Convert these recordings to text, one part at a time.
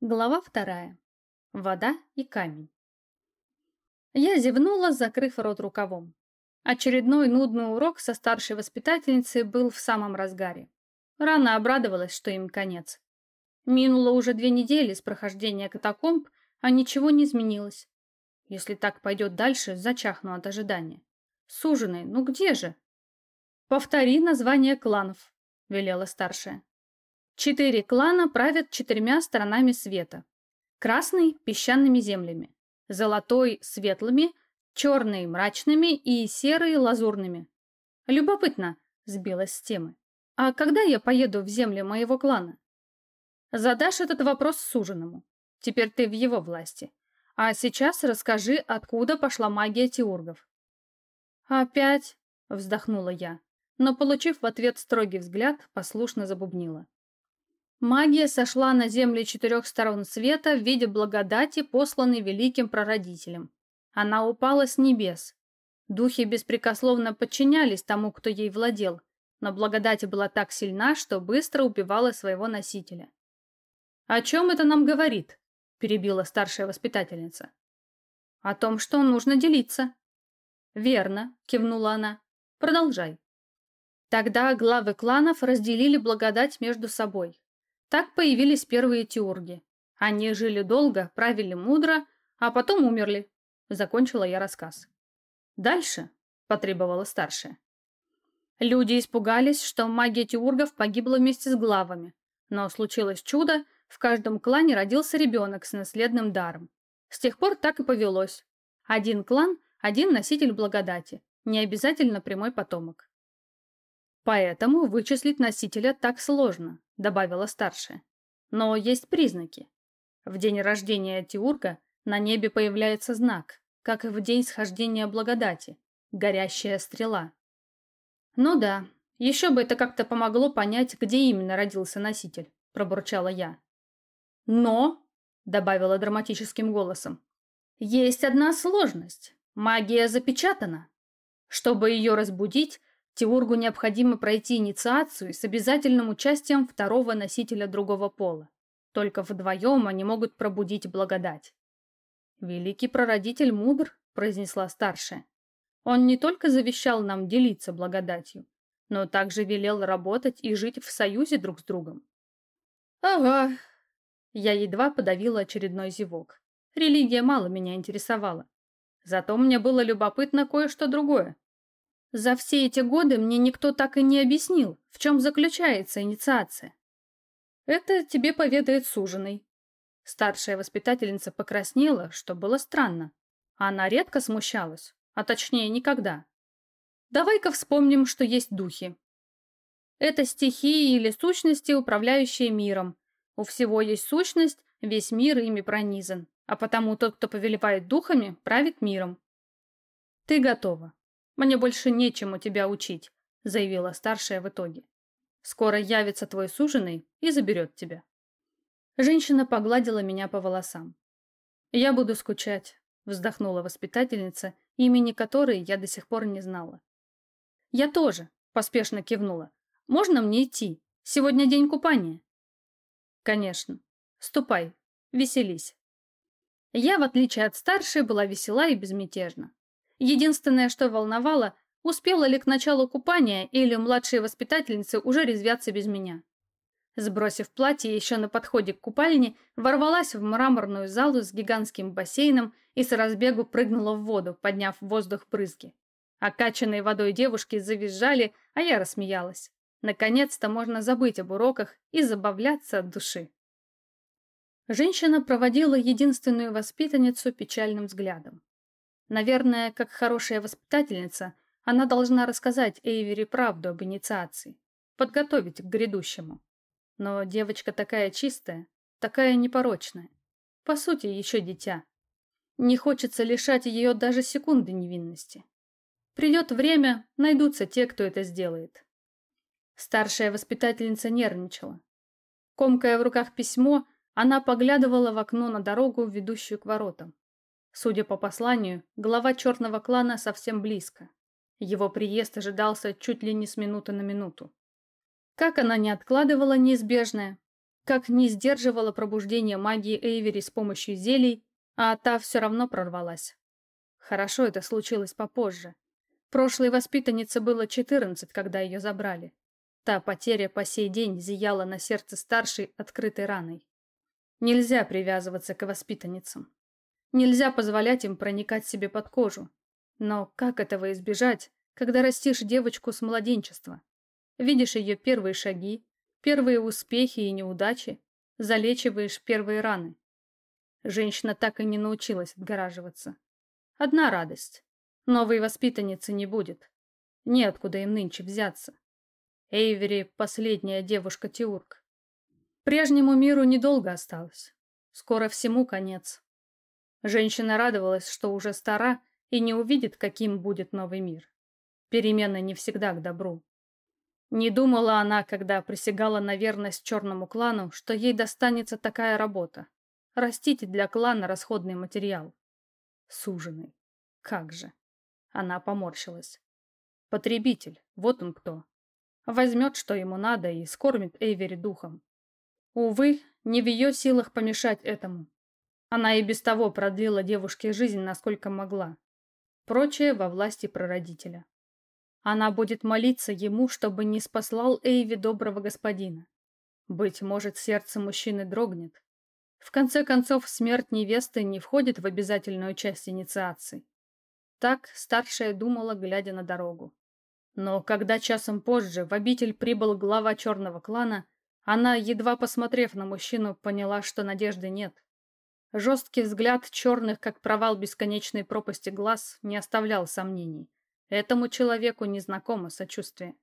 Глава вторая. Вода и камень. Я зевнула, закрыв рот рукавом. Очередной нудный урок со старшей воспитательницей был в самом разгаре. Рано обрадовалась, что им конец. Минуло уже две недели с прохождения катакомб, а ничего не изменилось. Если так пойдет дальше, зачахну от ожидания. Суженый, ну где же? Повтори название кланов, велела старшая. Четыре клана правят четырьмя сторонами света. Красный – песчаными землями, золотой – светлыми, черный – мрачными и серый – лазурными. Любопытно, сбилась с темы. А когда я поеду в земли моего клана? Задашь этот вопрос суженому. Теперь ты в его власти. А сейчас расскажи, откуда пошла магия теургов. Опять, вздохнула я, но, получив в ответ строгий взгляд, послушно забубнила. Магия сошла на земли четырех сторон света в виде благодати, посланной великим прародителем. Она упала с небес. Духи беспрекословно подчинялись тому, кто ей владел, но благодать была так сильна, что быстро убивала своего носителя. «О чем это нам говорит?» – перебила старшая воспитательница. «О том, что нужно делиться». «Верно», – кивнула она. «Продолжай». Тогда главы кланов разделили благодать между собой. Так появились первые теурги. Они жили долго, правили мудро, а потом умерли. Закончила я рассказ. Дальше, потребовала старшая. Люди испугались, что магия теургов погибла вместе с главами. Но случилось чудо, в каждом клане родился ребенок с наследным даром. С тех пор так и повелось. Один клан, один носитель благодати, не обязательно прямой потомок. Поэтому вычислить носителя так сложно, добавила старшая. Но есть признаки. В день рождения Тиурка на небе появляется знак, как и в день схождения благодати, горящая стрела. Ну да, еще бы это как-то помогло понять, где именно родился носитель, пробурчала я. Но, добавила драматическим голосом, есть одна сложность. Магия запечатана. Чтобы ее разбудить, Теургу необходимо пройти инициацию с обязательным участием второго носителя другого пола. Только вдвоем они могут пробудить благодать. «Великий прародитель мудр», — произнесла старшая. «Он не только завещал нам делиться благодатью, но также велел работать и жить в союзе друг с другом». «Ага». Я едва подавила очередной зевок. Религия мало меня интересовала. Зато мне было любопытно кое-что другое. За все эти годы мне никто так и не объяснил, в чем заключается инициация. Это тебе поведает суженый. Старшая воспитательница покраснела, что было странно. Она редко смущалась, а точнее никогда. Давай-ка вспомним, что есть духи. Это стихии или сущности, управляющие миром. У всего есть сущность, весь мир ими пронизан, а потому тот, кто повелевает духами, правит миром. Ты готова. «Мне больше нечему тебя учить», — заявила старшая в итоге. «Скоро явится твой суженый и заберет тебя». Женщина погладила меня по волосам. «Я буду скучать», — вздохнула воспитательница, имени которой я до сих пор не знала. «Я тоже», — поспешно кивнула. «Можно мне идти? Сегодня день купания». «Конечно. Ступай, веселись». Я, в отличие от старшей, была весела и безмятежна. Единственное, что волновало, успела ли к началу купания или младшие воспитательницы уже резвятся без меня. Сбросив платье еще на подходе к купальне, ворвалась в мраморную залу с гигантским бассейном и с разбегу прыгнула в воду, подняв в воздух брызги. Окачанные водой девушки завизжали, а я рассмеялась. Наконец-то можно забыть об уроках и забавляться от души. Женщина проводила единственную воспитанницу печальным взглядом. Наверное, как хорошая воспитательница, она должна рассказать Эйвери правду об инициации, подготовить к грядущему. Но девочка такая чистая, такая непорочная. По сути, еще дитя. Не хочется лишать ее даже секунды невинности. Придет время, найдутся те, кто это сделает. Старшая воспитательница нервничала. Комкая в руках письмо, она поглядывала в окно на дорогу, ведущую к воротам. Судя по посланию, глава черного клана совсем близко. Его приезд ожидался чуть ли не с минуты на минуту. Как она не откладывала неизбежное, как не сдерживала пробуждение магии Эйвери с помощью зелий, а та все равно прорвалась. Хорошо это случилось попозже. Прошлой воспитаннице было 14, когда ее забрали. Та потеря по сей день зияла на сердце старшей открытой раной. Нельзя привязываться к воспитанницам. Нельзя позволять им проникать себе под кожу. Но как этого избежать, когда растишь девочку с младенчества? Видишь ее первые шаги, первые успехи и неудачи, залечиваешь первые раны. Женщина так и не научилась отгораживаться. Одна радость. Новой воспитанницы не будет. Неоткуда им нынче взяться. Эйвери — последняя девушка-теурк. Прежнему миру недолго осталось. Скоро всему конец. Женщина радовалась, что уже стара и не увидит, каким будет новый мир. Перемены не всегда к добру. Не думала она, когда присягала на верность черному клану, что ей достанется такая работа. Растить для клана расходный материал. Суженый. Как же. Она поморщилась. Потребитель. Вот он кто. Возьмет, что ему надо, и скормит Эйвери духом. Увы, не в ее силах помешать этому. Она и без того продлила девушке жизнь, насколько могла. Прочее во власти прародителя. Она будет молиться ему, чтобы не спаслал Эйви доброго господина. Быть может, сердце мужчины дрогнет. В конце концов, смерть невесты не входит в обязательную часть инициации. Так старшая думала, глядя на дорогу. Но когда часом позже в обитель прибыл глава черного клана, она, едва посмотрев на мужчину, поняла, что надежды нет. Жесткий взгляд черных, как провал бесконечной пропасти глаз, не оставлял сомнений. Этому человеку незнакомо сочувствие.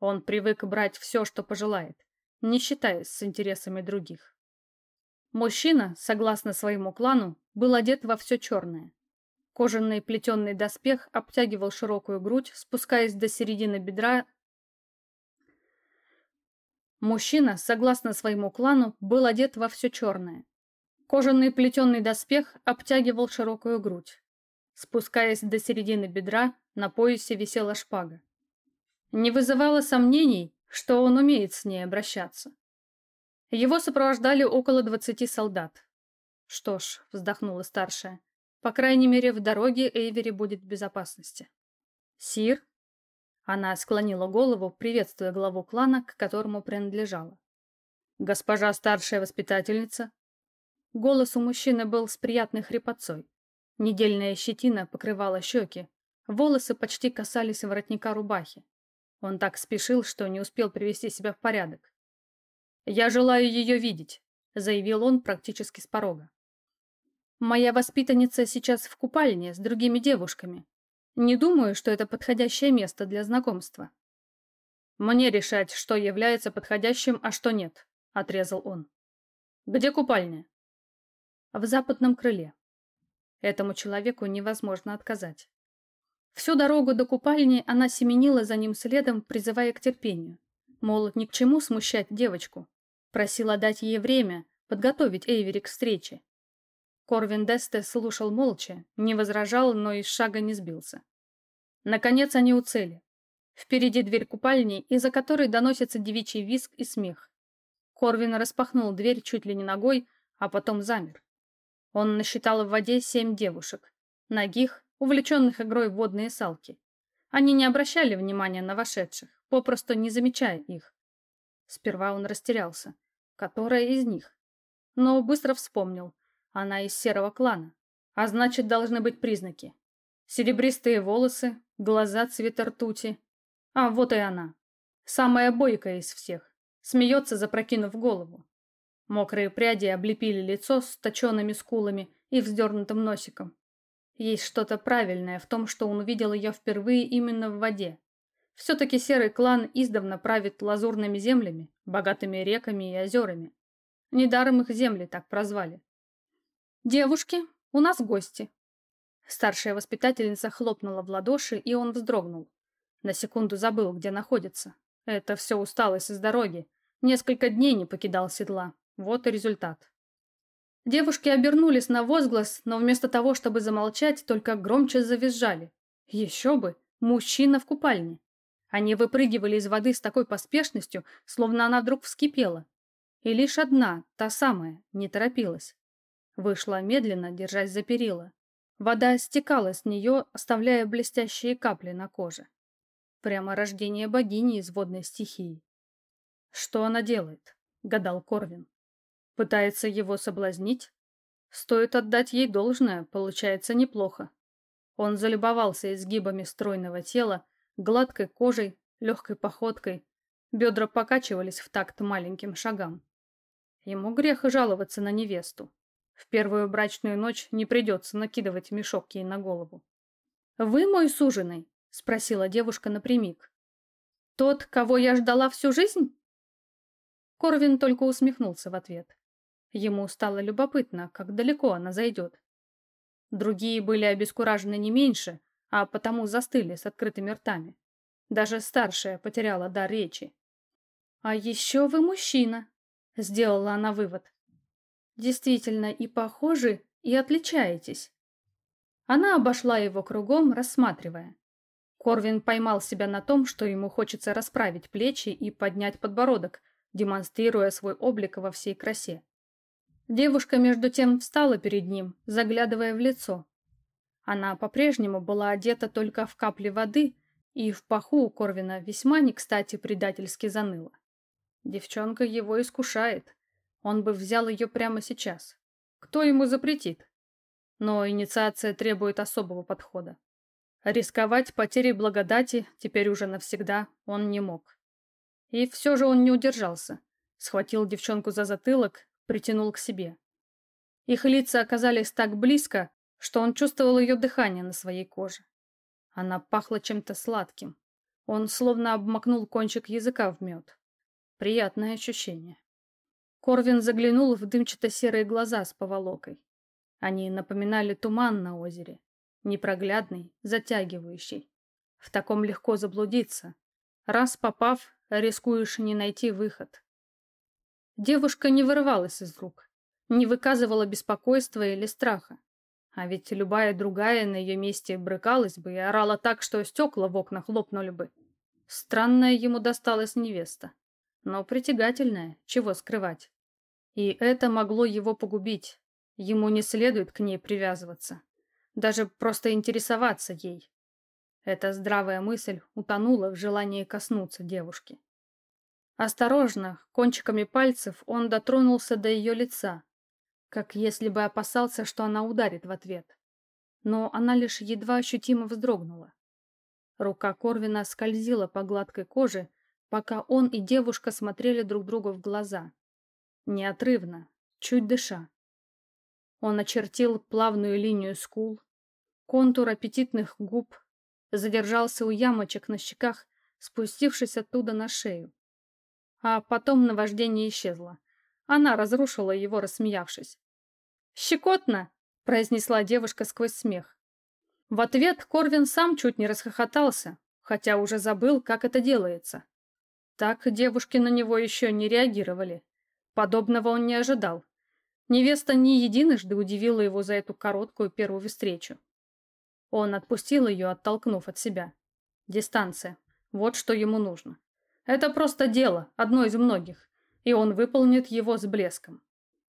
Он привык брать все, что пожелает, не считаясь с интересами других. Мужчина, согласно своему клану, был одет во все черное. Кожаный плетеный доспех обтягивал широкую грудь, спускаясь до середины бедра. Мужчина, согласно своему клану, был одет во все черное. Кожаный плетеный доспех обтягивал широкую грудь. Спускаясь до середины бедра, на поясе висела шпага. Не вызывало сомнений, что он умеет с ней обращаться. Его сопровождали около двадцати солдат. Что ж, вздохнула старшая, по крайней мере, в дороге Эйвери будет в безопасности. Сир? Она склонила голову, приветствуя главу клана, к которому принадлежала. Госпожа старшая воспитательница. Голос у мужчины был с приятной хрипотцой. Недельная щетина покрывала щеки, волосы почти касались воротника рубахи. Он так спешил, что не успел привести себя в порядок. «Я желаю ее видеть», — заявил он практически с порога. «Моя воспитанница сейчас в купальне с другими девушками. Не думаю, что это подходящее место для знакомства». «Мне решать, что является подходящим, а что нет», — отрезал он. «Где купальня?» «В западном крыле», Этому человеку невозможно отказать. Всю дорогу до купальни она семенила за ним следом, призывая к терпению. Мол, ни к чему смущать девочку. Просила дать ей время, подготовить Эйвери к встрече. Корвин Десте слушал молча, не возражал, но из шага не сбился. Наконец они у цели. Впереди дверь купальни, из-за которой доносится девичий визг и смех. Корвин распахнул дверь чуть ли не ногой, а потом замер. Он насчитал в воде семь девушек, ногих, увлеченных игрой в водные салки. Они не обращали внимания на вошедших, попросту не замечая их. Сперва он растерялся. Которая из них? Но быстро вспомнил. Она из серого клана. А значит, должны быть признаки. Серебристые волосы, глаза цвета ртути. А вот и она. Самая бойкая из всех. Смеется, запрокинув голову. Мокрые пряди облепили лицо с точенными скулами и вздернутым носиком. Есть что-то правильное в том, что он увидел ее впервые именно в воде. Все-таки серый клан издавна правит лазурными землями, богатыми реками и озерами. Недаром их земли так прозвали. «Девушки, у нас гости!» Старшая воспитательница хлопнула в ладоши, и он вздрогнул. На секунду забыл, где находится. Это все усталость из дороги. Несколько дней не покидал седла. Вот и результат. Девушки обернулись на возглас, но вместо того, чтобы замолчать, только громче завизжали. Еще бы! Мужчина в купальне. Они выпрыгивали из воды с такой поспешностью, словно она вдруг вскипела. И лишь одна, та самая, не торопилась. Вышла медленно, держась за перила. Вода стекала с нее, оставляя блестящие капли на коже. Прямо рождение богини из водной стихии. «Что она делает?» — гадал Корвин. «Пытается его соблазнить? Стоит отдать ей должное, получается неплохо». Он залюбовался изгибами стройного тела, гладкой кожей, легкой походкой. Бедра покачивались в такт маленьким шагам. Ему грех жаловаться на невесту. В первую брачную ночь не придется накидывать мешок ей на голову. «Вы мой суженый?» — спросила девушка напрямик. «Тот, кого я ждала всю жизнь?» Корвин только усмехнулся в ответ. Ему стало любопытно, как далеко она зайдет. Другие были обескуражены не меньше, а потому застыли с открытыми ртами. Даже старшая потеряла дар речи. «А еще вы мужчина», — сделала она вывод. Действительно, и похожи, и отличаетесь. Она обошла его кругом, рассматривая. Корвин поймал себя на том, что ему хочется расправить плечи и поднять подбородок, демонстрируя свой облик во всей красе. Девушка между тем встала перед ним, заглядывая в лицо. Она по-прежнему была одета только в капли воды, и в паху у Корвина весьма не кстати предательски заныла. Девчонка его искушает. Он бы взял ее прямо сейчас. Кто ему запретит? Но инициация требует особого подхода. Рисковать потерей благодати теперь уже навсегда он не мог. И все же он не удержался. Схватил девчонку за затылок, притянул к себе. Их лица оказались так близко, что он чувствовал ее дыхание на своей коже. Она пахла чем-то сладким. Он словно обмакнул кончик языка в мед. Приятное ощущение. Корвин заглянул в дымчато-серые глаза с поволокой. Они напоминали туман на озере. Непроглядный, затягивающий. В таком легко заблудиться. Раз попав, рискуешь не найти выход. Девушка не вырывалась из рук, не выказывала беспокойства или страха. А ведь любая другая на ее месте брыкалась бы и орала так, что стекла в окнах лопнули бы. Странная ему досталась невеста но притягательная, чего скрывать. И это могло его погубить. Ему не следует к ней привязываться. Даже просто интересоваться ей. Эта здравая мысль утонула в желании коснуться девушки. Осторожно, кончиками пальцев он дотронулся до ее лица, как если бы опасался, что она ударит в ответ. Но она лишь едва ощутимо вздрогнула. Рука Корвина скользила по гладкой коже, пока он и девушка смотрели друг другу в глаза. Неотрывно, чуть дыша. Он очертил плавную линию скул, контур аппетитных губ, задержался у ямочек на щеках, спустившись оттуда на шею. А потом наваждение исчезло. Она разрушила его, рассмеявшись. «Щекотно!» — произнесла девушка сквозь смех. В ответ Корвин сам чуть не расхохотался, хотя уже забыл, как это делается. Так девушки на него еще не реагировали. Подобного он не ожидал. Невеста не единожды удивила его за эту короткую первую встречу. Он отпустил ее, оттолкнув от себя. Дистанция. Вот что ему нужно. Это просто дело, одно из многих, и он выполнит его с блеском.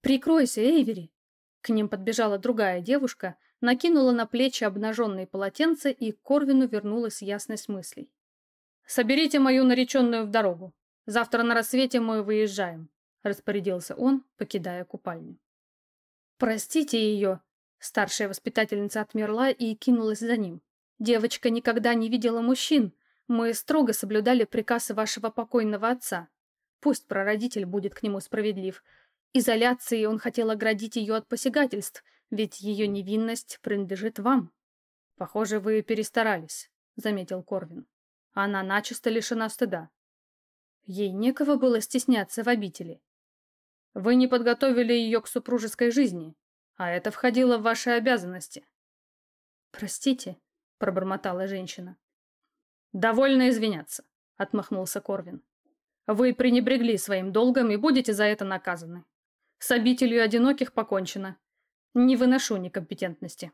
«Прикройся, Эйвери!» К ним подбежала другая девушка, накинула на плечи обнаженные полотенца, и к Корвину вернулась ясность мыслей. «Соберите мою нареченную в дорогу. Завтра на рассвете мы выезжаем», — распорядился он, покидая купальню. «Простите ее», — старшая воспитательница отмерла и кинулась за ним. «Девочка никогда не видела мужчин. Мы строго соблюдали приказ вашего покойного отца. Пусть прародитель будет к нему справедлив. Изоляцией он хотел оградить ее от посягательств, ведь ее невинность принадлежит вам». «Похоже, вы перестарались», — заметил Корвин. Она начисто лишена стыда. Ей некого было стесняться в обители. Вы не подготовили ее к супружеской жизни, а это входило в ваши обязанности. «Простите», — пробормотала женщина. «Довольно извиняться», — отмахнулся Корвин. «Вы пренебрегли своим долгом и будете за это наказаны. С обителью одиноких покончено. Не выношу некомпетентности».